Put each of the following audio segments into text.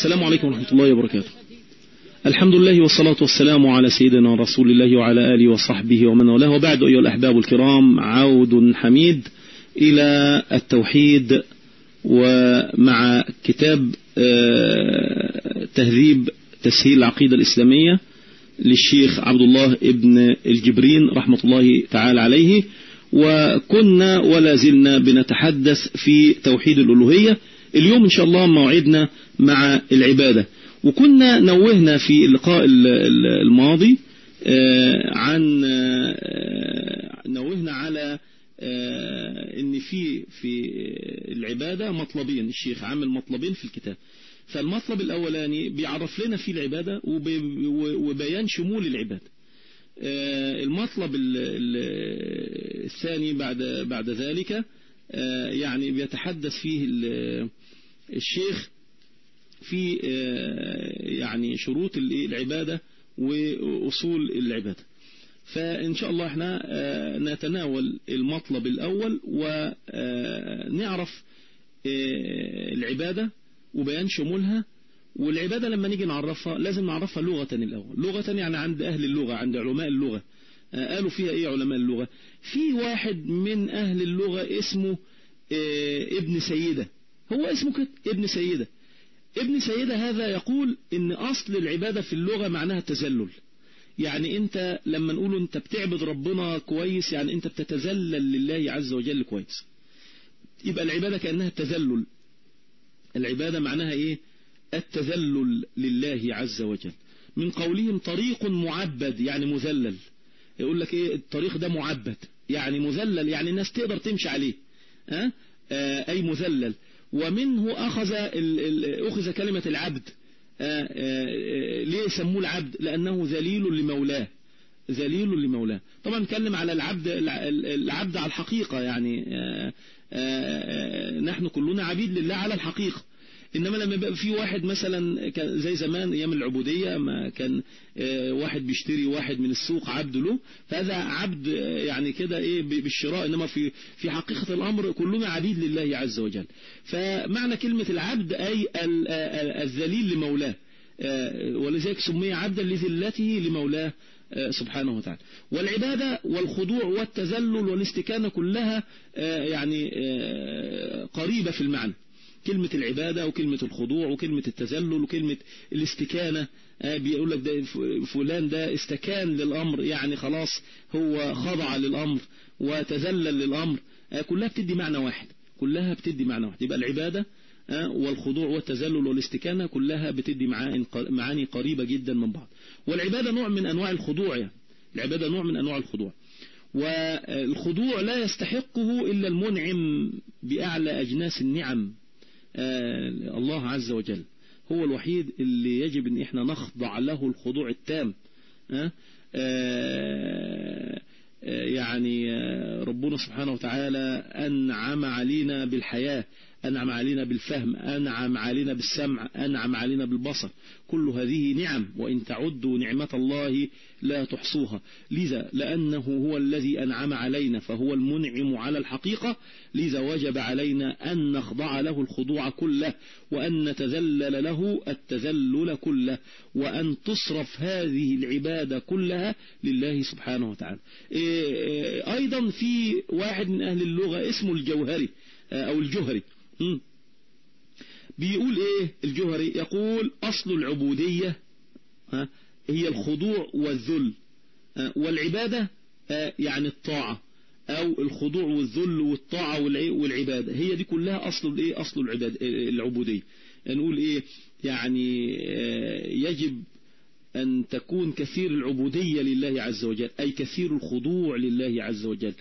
السلام عليكم ورحمة الله وبركاته. الحمد لله والصلاة والسلام على سيدنا رسول الله وعلى آله وصحبه ومن والاه. وبعد أيها الأحباب الكرام عود حميد إلى التوحيد ومع كتاب تهذيب تسهيل العقيدة الإسلامية للشيخ عبد الله ابن الجبرين رحمة الله تعالى عليه. وكنا ولا زلنا بنتحدث في توحيد الألوهية. اليوم إن شاء الله موعدنا مع العبادة. وكنا نوهنا في اللقاء الماضي عن نوهنا على إن في في العبادة مطلبين. الشيخ عامل مطلبين في الكتاب. فالمطلب الأولاني بيعرف لنا في العبادة وبيان شمول العبادة. المطلب الثاني بعد بعد ذلك يعني بيتحدث فيه الشيخ في يعني شروط العبادة وأصول العبادة. فإن شاء الله إحنا نتناول المطلب الأول ونعرف العبادة وبيان شمولها. والعبادة لما نيجي نعرفها لازم نعرفها لغة الأول. لغة يعني عند أهل اللغة عند علماء اللغة. قالوا فيها إيه علماء اللغة؟ في واحد من أهل اللغة اسمه ابن سيدة. هو اسمه كده ابن سيدة. ابن سيدة هذا يقول إن أصل العبادة في اللغة معناها التذلل. يعني أنت لما نقول أنت بتعبد ربنا كويس يعني أنت بتتذلل لله عز وجل كويس. يبقى العبادة كأنها التذلل. العبادة معناها إيه؟ التذلل لله عز وجل. من قولهم طريق معبد يعني مذلل. يقول لك إيه؟ الطريق ده معبد. يعني مذلل يعني الناس تقدر تمشي عليه. ها؟ أه؟ أي مذلل. ومنه أخذ أخذ كلمة العبد. ليه سموه العبد؟ لأنه ذليل لمولاه. ذليل لمولاه. طبعا نتكلم على العبد العبد على الحقيقة يعني. نحن كلنا عبيد لله على الحقيقة. إنما لما يبقى في واحد مثلا زي زمان أيام العبودية ما كان واحد بيشتري واحد من السوق عبد له فهذا عبد يعني كده إيه بالشراء إنما في في حقيقة الأمر كلنا عبيد لله عز وجل. فمعنى كلمة العبد أي الذليل لمولاه ولذلك سمي عبدا لذلته لمولاه سبحانه وتعالى. والعبادة والخضوع والتذلل والاستكانة كلها يعني قريبة في المعنى. كلمة العبادة وكلمة الخضوع وكلمة التذلل وكلمة الاستكانة. بيقول لك ده فلان ده استكان للأمر يعني خلاص هو خضع للأمر وتذلل للأمر. كلها بتدي معنى واحد كلها بتدي معنى واحد. يبقى العبادة والخضوع والتذلل والاستكانة كلها بتدي معاني قريبة جدا من بعض. والعبادة نوع من أنواع الخضوع يعني. العبادة نوع من أنواع الخضوع. والخضوع لا يستحقه إلا المنعم بأعلى أجناس النعم. الله عز وجل. هو الوحيد اللي يجب إن إحنا نخضع له الخضوع التام. يعني ربنا سبحانه وتعالى أنعم علينا بالحياة. أنعم علينا بالفهم أنعم علينا بالسمع أنعم علينا بالبصر. كل هذه نعم وإن تعدوا نعمة الله لا تحصوها. لذا لأنه هو الذي أنعم علينا فهو المنعم على الحقيقة. لذا وجب علينا أن نخضع له الخضوع كله وأن نتذلل له التذلل كله وأن تصرف هذه العبادة كلها لله سبحانه وتعالى. أيضا في واحد من أهل اللغة اسمه الجوهري أو الجهري. بيقول إيه الجهري يقول أصل العبودية هي الخضوع والذل والعبادة يعني الطاعة أو الخضوع والذل والطاعة والعبادة. هي دي كلها أصل الايه أصل العبادة العبودية. نقول إيه؟ يعني يجب أن تكون كثير العبودية لله عز وجل أي كثير الخضوع لله عز وجل.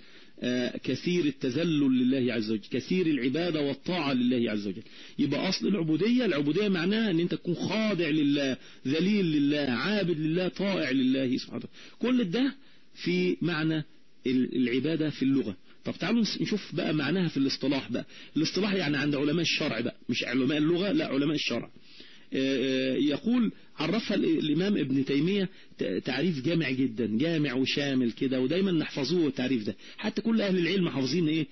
كثير التذلل لله عز وجل كثير العبادة والطاعة لله عز وجل. يبقى أصل العبودية العبودية معناها أن أنت تكون خاضع لله ذليل لله عابد لله طائع لله سبحانه كل ده في معنى العبادة في اللغة. طب تعالوا نشوف بقى معناها في الاصطلاح بقى. الاصطلاح يعني عند علماء الشرع بقى مش علماء اللغة لا علماء الشرع. يقول عرفها الإمام ابن تيمية تعريف جامع جدا جامع وشامل كده ودايما نحفظوه التعريف ده. حتى كل أهل العلم حافظين إيه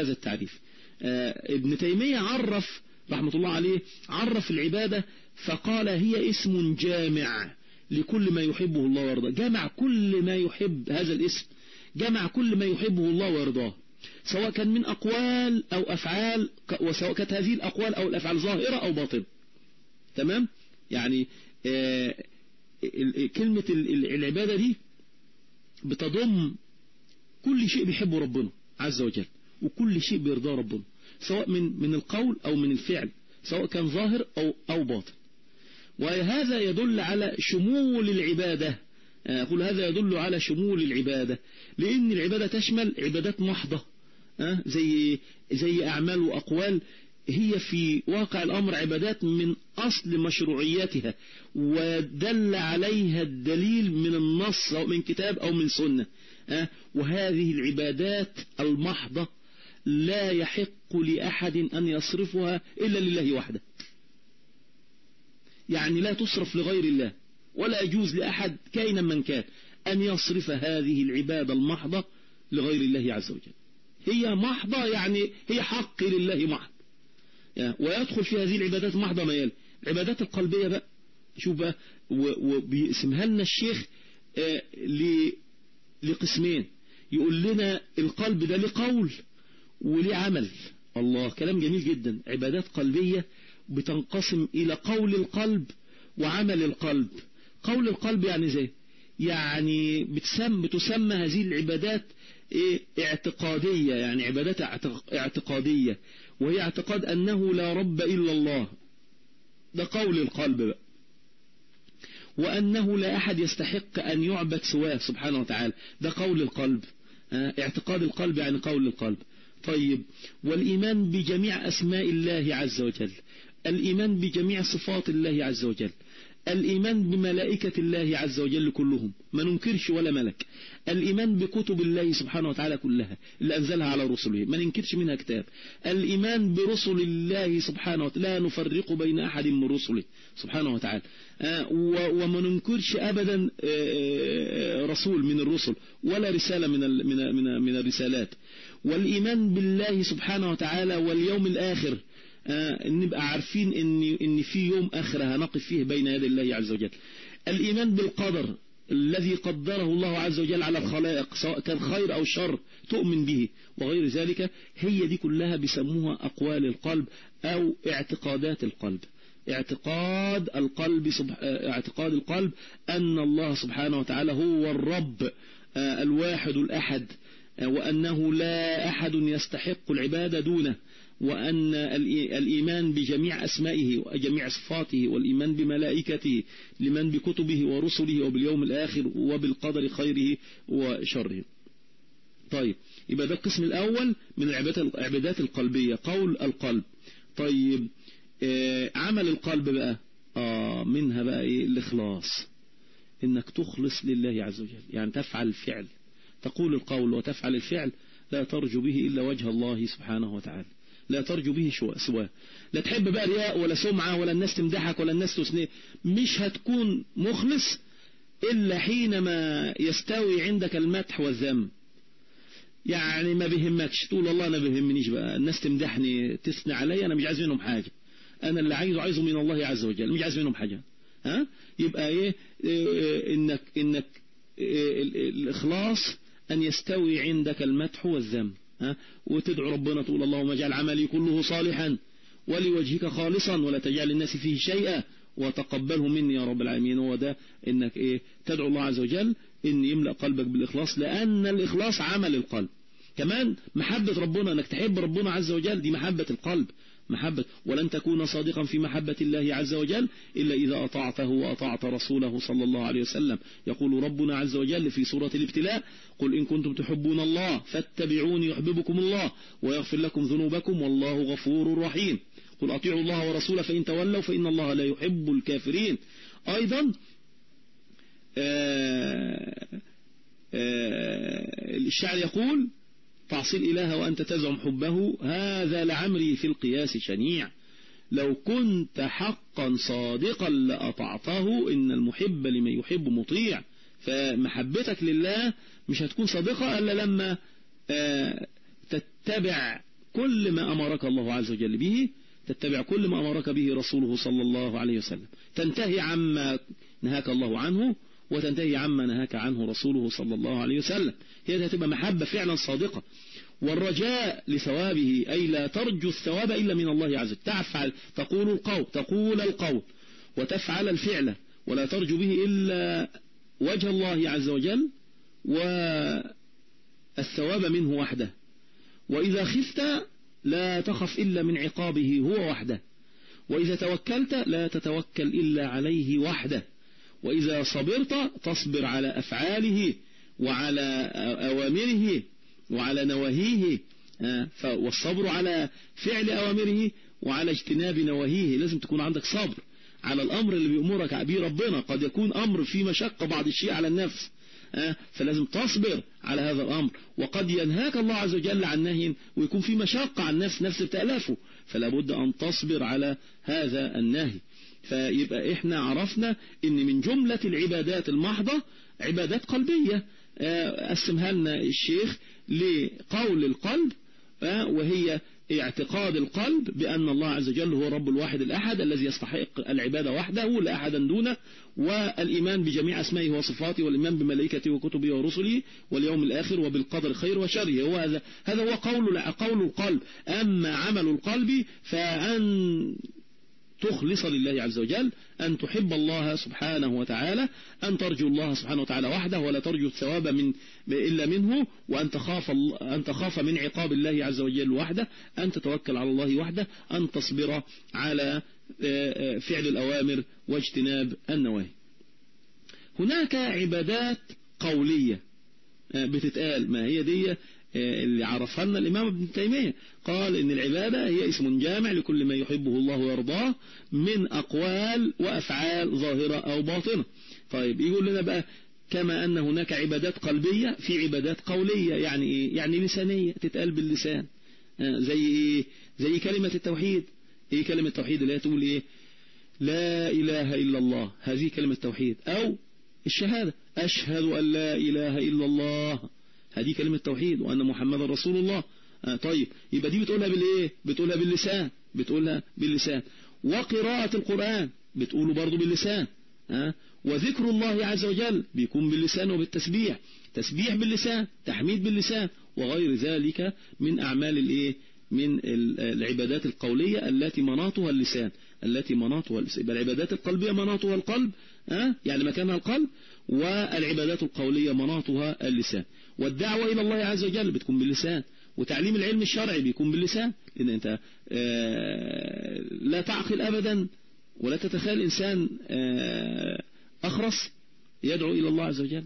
هذا التعريف. ابن تيمية عرف رحمة الله عليه عرف العبادة فقال هي اسم جامع لكل ما يحبه الله ويرضاه. جمع كل ما يحب هذا الاسم. جمع كل ما يحبه الله ويرضاه. سواء كان من أقوال أو أفعال وسواء كانت هذه الأقوال أو الأفعال ظاهرة أو باطنة. تمام؟ يعني آه كلمة العبادة دي بتضم كل شيء بيحبه ربنا عز وجل وكل شيء بيرضاه ربنا سواء من من القول أو من الفعل سواء كان ظاهر أو أو باطن. وهذا يدل على شمول العبادة. أقول هذا يدل على شمول العبادة لأن العبادة تشمل عبادات محضة زي زي أعمال وأقوال. هي في واقع الأمر عبادات من أصل مشروعيتها ودل عليها الدليل من النص أو من كتاب أو من سنة وهذه العبادات المحضة لا يحق لأحد أن يصرفها إلا لله وحده. يعني لا تصرف لغير الله ولا يجوز لأحد كائنا من كان أن يصرف هذه العبادة المحضة لغير الله عز وجل. هي محضة يعني هي حق لله محض. ويدخل في هذه العبادات محضة ما يلي العبادات القلبية بقى شوف بقى وبيقسمها لنا الشيخ لقسمين. يقول لنا القلب ده لقول وليه عمل الله كلام جميل جدا. عبادات قلبية بتنقسم إلى قول القلب وعمل القلب. قول القلب يعني زي يعني بتسمى, بتسمى هذه العبادات إيه؟ اعتقادية يعني عبادات اعتقادية. وهي اعتقاد أنه لا رب إلا الله. ده قول القلب بقى. وأنه لا أحد يستحق أن يعبد سواه سبحانه وتعالى. ده قول القلب. اعتقاد القلب يعني قول القلب. طيب والإيمان بجميع أسماء الله عز وجل. الإيمان بجميع صفات الله عز وجل. الإيمان بملائكة الله عز وجل كلهم ما ننكرش ولا ملك. الإيمان بكتب الله سبحانه وتعالى كلها اللي أنزلها على رسله ما ننكرش منها كتاب. الإيمان برسل الله سبحانه وتعالى لا نفرق بين أحد من رسله سبحانه وتعالى. وما ننكرش أبدا رسول من الرسل ولا رسالة من من من الرسالات. والإيمان بالله سبحانه وتعالى واليوم الآخر آه نبقى عارفين ان إن في يوم آخر هنقف فيه بين يدي الله عز وجل. الإيمان بالقدر الذي قدره الله عز وجل على الخلائق سواء كان خير أو شر تؤمن به وغير ذلك هي دي كلها بيسموها أقوال القلب أو اعتقادات القلب. اعتقاد القلب سبح... اعتقاد القلب أن الله سبحانه وتعالى هو الرب آه الواحد الأحد آه وأنه لا أحد يستحق العبادة دونه. وأن الإيمان بجميع أسمائه وجميع صفاته والإيمان بملائكته لمن بكتبه ورسله وباليوم الآخر وبالقدر خيره وشره. طيب يبقى ده القسم الأول من العبادات القلبية قول القلب. طيب آه عمل القلب بقى آه منها بقى إيه؟ الإخلاص. إنك تخلص لله عز وجل يعني تفعل الفعل. تقول القول وتفعل الفعل لا ترجو به إلا وجه الله سبحانه وتعالى. لا ترجو به سواه. لا تحب بقى رياء ولا سمعة ولا الناس تمدحك ولا الناس تثنيه مش هتكون مخلص إلا حينما يستوي عندك المدح والذم. يعني ما بيهمكش. تقول الله أنا بيهمنيش بقى. الناس تمدحني تثني علي أنا مش عايز منهم حاجة. أنا اللي عايزه عايزه من الله عز وجل. مش عايز منهم حاجة. ها؟ يبقى إيه, إيه إنك إنك إيه الإخلاص أن يستوي عندك المدح والذم. وتدعو ربنا تقول اللهم اجعل عملي كله صالحا ولوجهك خالصا ولا تجعل الناس فيه شيئا وتقبله مني يا رب العالمين. هو ده إنك إيه تدعو الله عز وجل إن يملأ قلبك بالإخلاص لأن الإخلاص عمل القلب. كمان محبة ربنا إنك تحب ربنا عز وجل دي محبة القلب. محبة. ولن تكون صادقا في محبة الله عز وجل إلا إذا أطعته وأطعت رسوله صلى الله عليه وسلم. يقول ربنا عز وجل في سورة الابتلاء قل إن كنتم تحبون الله فاتبعوني يحببكم الله ويغفر لكم ذنوبكم والله غفور رحيم. قل أطيعوا الله ورسوله فإن تولوا فإن الله لا يحب الكافرين. أيضا آآ آآ الشاعر يقول تعصي الإله وأنت تزعم حبه هذا لعمري في القياس شنيع. لو كنت حقا صادقا لأطعته إن المحب لمن يحب مطيع. فمحبتك لله مش هتكون صادقة إلا لما تتبع كل ما أمرك الله عز وجل به تتبع كل ما أمرك به رسوله صلى الله عليه وسلم. تنتهي عما نهاك الله عنه وتنتهي عما نهاك عنه رسوله صلى الله عليه وسلم. هي هتبقى محبة فعلا صادقة. والرجاء لثوابه أي لا ترجو الثواب إلا من الله عز وجل. تفعل تقول القول تقول القول وتفعل الفعل ولا ترجو به إلا وجه الله عز وجل والثواب منه وحده. وإذا خفت لا تخف إلا من عقابه هو وحده. وإذا توكلت لا تتوكل إلا عليه وحده. وإذا صبرت تصبر على أفعاله وعلى أوامره وعلى نواهيه آه، والصبر على فعل أوامره وعلى اجتناب نواهيه. لازم تكون عندك صبر على الأمر اللي بيأمرك به ربنا. قد يكون أمر في مشقة بعض الشيء على النفس آه، فلازم تصبر على هذا الأمر. وقد ينهاك الله عز وجل عن نهي ويكون في مشقة عن النفس نفس بتألافه فلا بد أن تصبر على هذا النهي. فيبقى إحنا عرفنا إن من جملة العبادات المحضة عبادات قلبية. آه، قسمها لنا الشيخ لقول القلب آه، وهي اعتقاد القلب بأن الله عز وجل هو رب الواحد الأحد الذي يستحق العبادة وحده لا أحدا دونه والإيمان بجميع أسمائه وصفاته والإيمان بملائكته وكتبه ورسله واليوم الآخر وبالقدر خير وشره. هو هذا هذا هو قول قول القلب. أما عمل القلب فأن تخلص لله عز وجل أن تحب الله سبحانه وتعالى أن ترجو الله سبحانه وتعالى وحده ولا ترجو الثواب من إلا منه وأن تخاف, أن تخاف من عقاب الله عز وجل وحده أن تتوكل على الله وحده أن تصبر على آه، آه، فعل الأوامر واجتناب النواهي. هناك عبادات قولية آه، بتتقال. ما هي دي؟ اللي عرفها لنا الإمام ابن تيمية. قال إن العبادة هي اسم جامع لكل ما يحبه الله ويرضاه من أقوال وأفعال ظاهرة أو باطنة. طيب يقول لنا بقى كما أن هناك عبادات قلبية في عبادات قولية يعني إيه؟ يعني لسانية تتقال باللسان. آه، زي إيه؟ زي كلمة التوحيد. إيه كلمة التوحيد؟ اللي هي تقول إيه؟ لا إله إلا الله. هذه كلمة التوحيد. أو الشهادة. أشهد أن لا إله إلا الله. هذه كلمة توحيد وأن محمد رسول الله. آه طيب يبقى دي بتقولها بالإيه؟ بتقولها باللسان. بتقولها باللسان. وقراءة القرآن بتقوله برضو باللسان. آه وذكر الله عز وجل بيكون باللسان وبالتسبيح. تسبيح باللسان تحميد باللسان وغير ذلك من أعمال الإيه؟ من العبادات القولية التي مناطها اللسان. التي مناطها اللسان. يبقى العبادات القلبية مناطها القلب. أه؟ يعني مكانها القلب. والعبادات القولية مناطها اللسان. والدعوة إلى الله عز وجل بتكون باللسان وتعليم العلم الشرعي بيكون باللسان لأن أنت آه، لا تعقل أبدا ولا تتخيل إنسان آه، أخرس يدعو إلى الله عز وجل.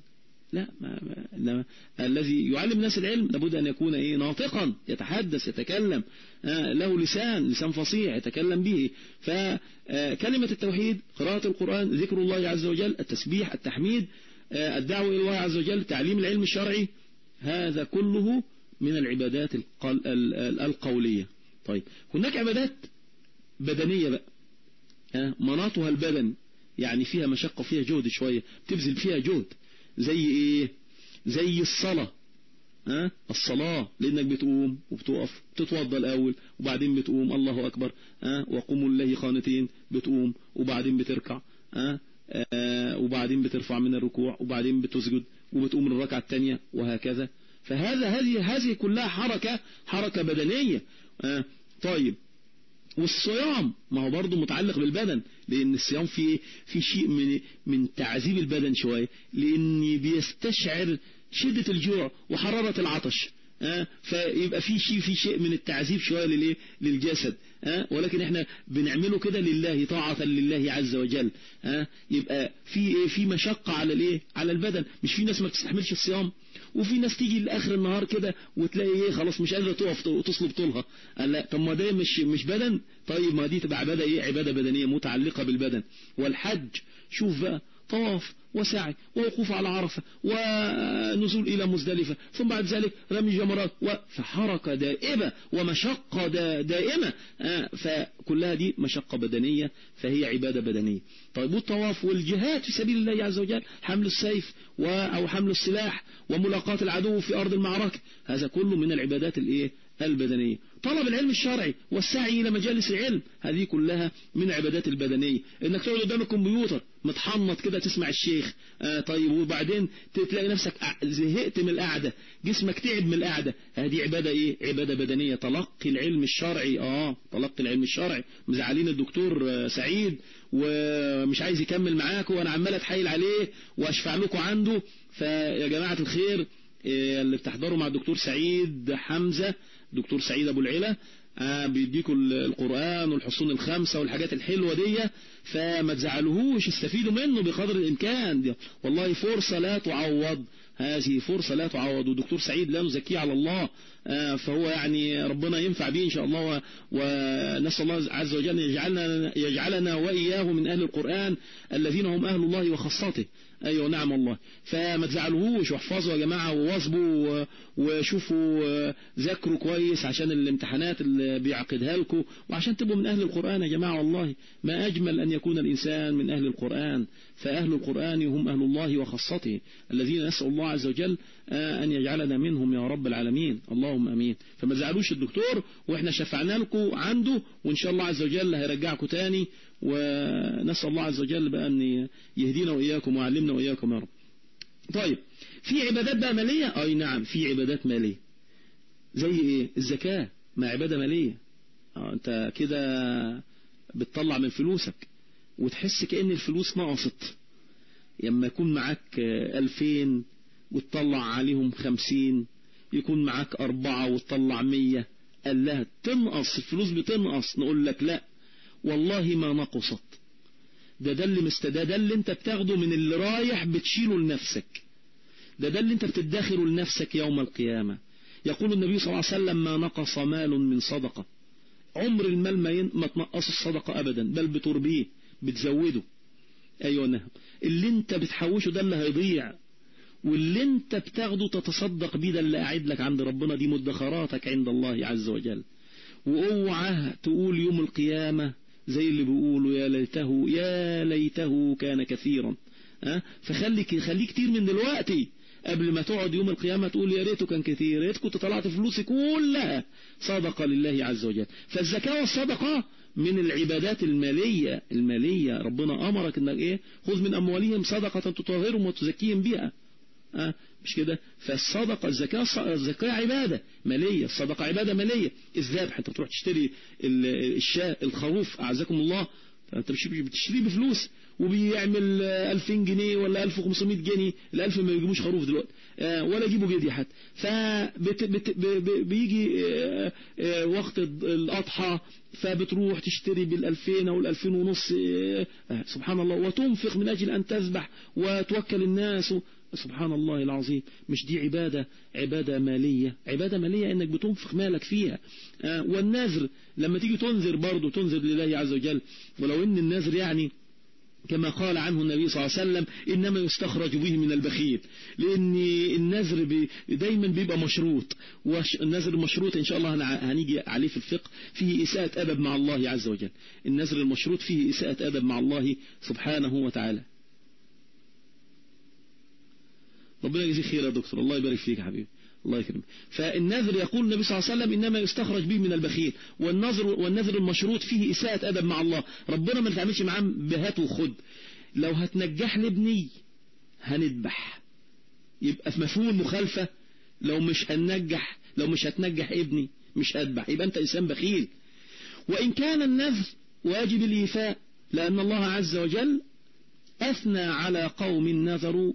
لا ما ما الذي يعلم الناس العلم لابد أن يكون إيه ناطقا يتحدث يتكلم آه، له لسان لسان فصيح يتكلم به. فكلمة التوحيد قراءة القرآن ذكر الله عز وجل التسبيح التحميد الدعوة إلى الله عز وجل تعليم العلم الشرعي هذا كله من العبادات القولية. طيب هناك عبادات بدنية بقى. مناطها البدن يعني فيها مشقة فيها جهد شوية بتبذل فيها جهد. زي إيه؟ زي الصلاة. ها الصلاة لأنك بتقوم وبتقف تتوضى الأول وبعدين بتقوم الله أكبر. ها وقوموا الله خانتين بتقوم وبعدين بتركع. ها آه وبعدين بترفع من الركوع وبعدين بتسجد. وبتقوم للركعة الثانية وهكذا. فهذا هذه هذه كلها حركة حركة بدنية. آه طيب. والصيام ما هو برضه متعلق بالبدن لأن الصيام فيه في شيء من من تعذيب البدن شوية لأن بيستشعر شدة الجوع وحرارة العطش. أه فيبقى في شيء في شيء من التعذيب شوية للإيه؟ للجسد أه ولكن إحنا بنعمله كده لله طاعة لله عز وجل أه يبقى في إيه؟ في مشقة على الإيه؟ على البدن. مش في ناس ما بتستحملش الصيام وفي ناس تيجي لآخر النهار كده وتلاقي إيه؟ خلاص مش قادرة تقف وتصلب طولها. لا طب ما ده مش مش بدن؟ طيب ما دي تبقى عبادة إيه؟ عبادة بدنية متعلقة بالبدن. والحج شوف بقى طواف وسعي ووقوف على عرفة ونزول إلى مزدلفة ثم بعد ذلك رمي جمرات فحركة دائمة ومشقة دائمة آه، فكلها دي مشقة بدنية فهي عبادة بدنية. طيب والطواف والجهاد في سبيل الله عز وجل حمل السيف أو حمل السلاح وملاقاة العدو في أرض المعركة هذا كله من العبادات الإيه؟ البدنية طلب العلم الشرعي والسعي إلى مجالس العلم. هذه كلها من عبادات البدنية. إنك تقعد قدام الكمبيوتر متحنط كده تسمع الشيخ آه طيب وبعدين تلاقي نفسك زهقت من القعدة. جسمك تعب من القعدة. هذه عبادة إيه؟ عبادة بدنية. تلقي العلم الشرعي. آه تلقي العلم الشرعي. مزعلين الدكتور آه سعيد ومش عايز يكمل معاكم وأنا عمال أتحايل عليه وأشفع لكم عنده. فيا جماعة الخير اللي بتحضروا مع الدكتور سعيد حمزة دكتور سعيد أبو العلا آه بيديكوا القرآن والحصون الخمسة والحاجات الحلوة دي فما تزعلوهوش استفيدوا منه بقدر الإمكان. دي والله فرصة لا تعوض. هذه فرصة لا تعوض. ودكتور سعيد لا نزكيه على الله. آه فهو يعني ربنا ينفع به إن شاء الله ونسأل الله عز وجل يجعلنا, يجعلنا وإياه من أهل القرآن الذين هم أهل الله وخاصته. أيوة نعم الله فما تزعلوهوش واحفظوا يا جماعة وواظبوا وشوفوا ذاكروا كويس عشان الامتحانات اللي بيعقدها لكم وعشان تبقوا من أهل القرآن يا جماعة والله ما أجمل أن يكون الإنسان من أهل القرآن. فأهل القرآن هم أهل الله وخاصته الذين نسأل الله عز وجل أن يجعلنا منهم يا رب العالمين. اللهم أمين. فما تزعلوش الدكتور وإحنا شفعنا لكم عنده وإن شاء الله عز وجل هيرجعكم تاني ونسأل الله عز وجل بأن يهدينا وإياكم ويعلمنا وإياكم يا رب. طيب في عبادات بقى مالية؟ أي نعم في عبادات مالية. زي إيه؟ الزكاة. ما عبادة مالية. آه أنت كده بتطلع من فلوسك وتحس كأن الفلوس نقصت. لما يكون معاك ألفين وتطلع عليهم خمسين يكون معاك أربعة وتطلع مية قال لها تنقص الفلوس بتنقص نقول لك لا. والله ما نقصت ده ده اللي مستدى ده اللي انت بتاخده من اللي رايح بتشيله لنفسك. ده ده اللي انت بتدخره لنفسك يوم القيامة. يقول النبي صلى الله عليه وسلم ما نقص مال من صدقة. عمر المال ما. ما تنقص الصدقة ابدا بل بتربيه بتزوده. أيوه نعم. اللي انت بتحوشه ده اللي هيضيع. واللي انت بتاخده تتصدق بيه ده اللي قاعد لك عند ربنا. دي مدخراتك عند الله عز وجل. وأوعى تقول يوم القيامة زي اللي بيقولوا يا ليته يا ليته كان كثيرا. أه؟ فخلي خليه كتير من دلوقتي. قبل ما تقعد يوم القيامة تقول يا ريته كان كثير يا ريت كنت طلعت فلوسي كلها. صدقة لله عز وجل. فالزكاة والصدقة من العبادات المالية المالية. ربنا أمرك إنك إيه؟ خذ من أموالهم صدقة تطهرهم وتزكيهم بها. أه مش كده؟ فالصدقة الزكاة الزكاة عبادة مالية الصدقة عبادة مالية. الذبح انت بتروح تشتري الشاة الخروف أعزكم الله. انت مش بتشتريه بفلوس وبيعمل 2000 جنيه ولا 1500 جنيه. ال1000 ما يجيبوش خروف دلوقتي. ولا يجيبوا جدي حتى فبيجي وقت الأضحى. فبتروح تشتري بال2000 أو ال2000 ونص. سبحان الله. وتنفق من أجل أن تذبح وتوكل الناس. سبحان الله العظيم. مش دي عبادة عبادة مالية. عبادة مالية إنك بتنفق مالك فيها. آه والنذر لما تيجي تنذر برضه تنذر لله عز وجل. ولو إن النذر يعني كما قال عنه النبي صلى الله عليه وسلم إنما يستخرج به من البخيل. لأن النذر بي دايما بيبقى مشروط. والنذر المشروط إن شاء الله هنيجي عليه في الفقه فيه إساءة أدب مع الله عز وجل. النذر المشروط فيه إساءة أدب مع الله سبحانه وتعالى. ربنا يجزيك خير يا دكتور. الله يبارك فيك يا حبيبي. الله يكرمك. فالنذر يقول النبي صلى الله عليه وسلم إنما يستخرج به من البخيل. والنذر والنذر المشروط فيه إساءة أدب مع الله. ربنا ما نتعاملش معاه بهات وخد. لو هتنجح لابني هنذبح. يبقى في مفهوم مخالفة لو مش هننجح لو مش هتنجح ابني مش هذبح. يبقى أنت إنسان بخيل. وإن كان النذر واجب الإيفاء لأن الله عز وجل أثنى على قوم نذروا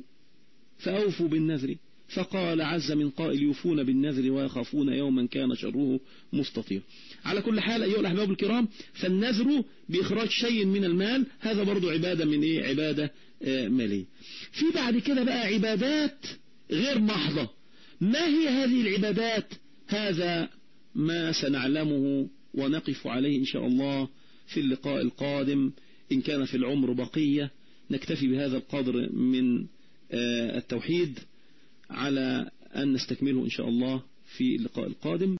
فأوفوا بالنذر. فقال عز من قائل يوفون بالنذر ويخافون يوما كان شره مستطير. على كل حال أيها الأحباب الكرام فالنذر بإخراج شيء من المال هذا برضو عبادة من إيه؟ عبادة آه مالية. في بعد كده بقى عبادات غير محضة. ما هي هذه العبادات؟ هذا ما سنعلمه ونقف عليه إن شاء الله في اللقاء القادم. إن كان في العمر بقية نكتفي بهذا القدر من التوحيد على أن نستكمله إن شاء الله في اللقاء القادم.